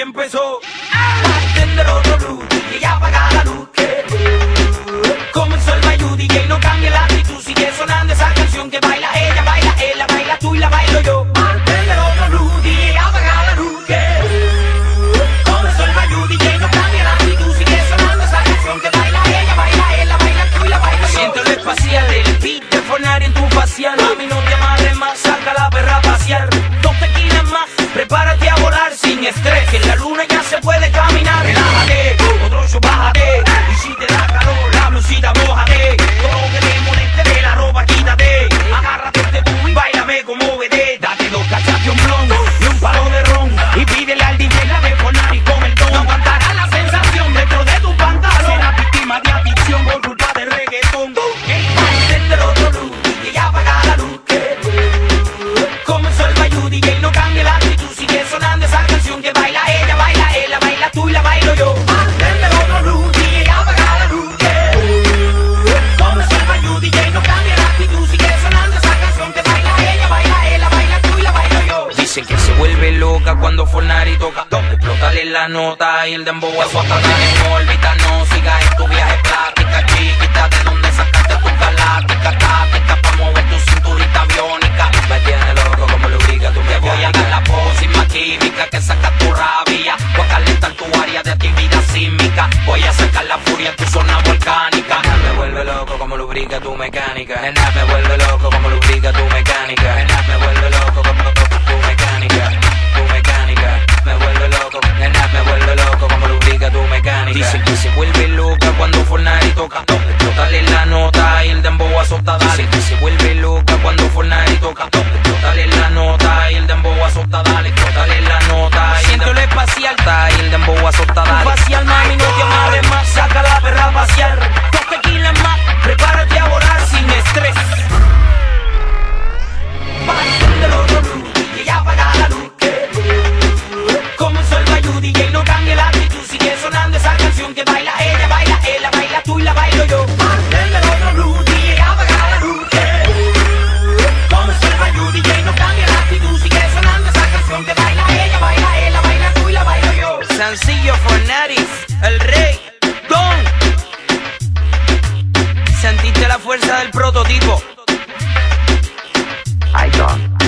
empezó. Bartender otro blues y ya apaga la luz. que Comenzó el Mayu DJ, no cambia la loca cuando Fornari toca. Explótale la nota y el dembow a su No órbita, no sigas en tu viaje plática, chiquita, de donde sacaste tu galáctica, táctica, pa' mover tu cinturita biónica. Me tiene loco como lubrica tu Te voy a dar la pócima química que saca tu rabia. Voy a calentar tu área de actividad sísmica. Voy a sacar la furia en tu zona volcánica. Me vuelve loco como lubrica tu mecánica. Nena, me vuelve loco como lubrica tu mecánica. Se vuelve loca cuando Fornari toca. Explótale la nota y el dembow azota, dale. Se vuelve loca cuando Fornari yo. Sencillo Fornari, el rey, Don. Sentiste la fuerza del prototipo. I don't.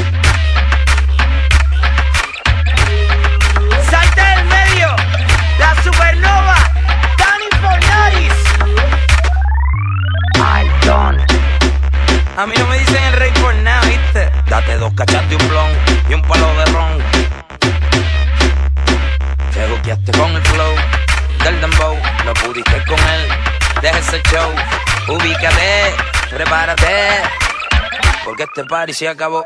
Salta del medio, la supernova, Danny Fornaris. I don't. A mí no me dicen el rey por nada, ¿viste? Date dos cachas de un blon y un palo de ron. Con el flow del dembow, lo pudiste con él. Deja ese show, ubícate, prepárate, porque este party se acabó.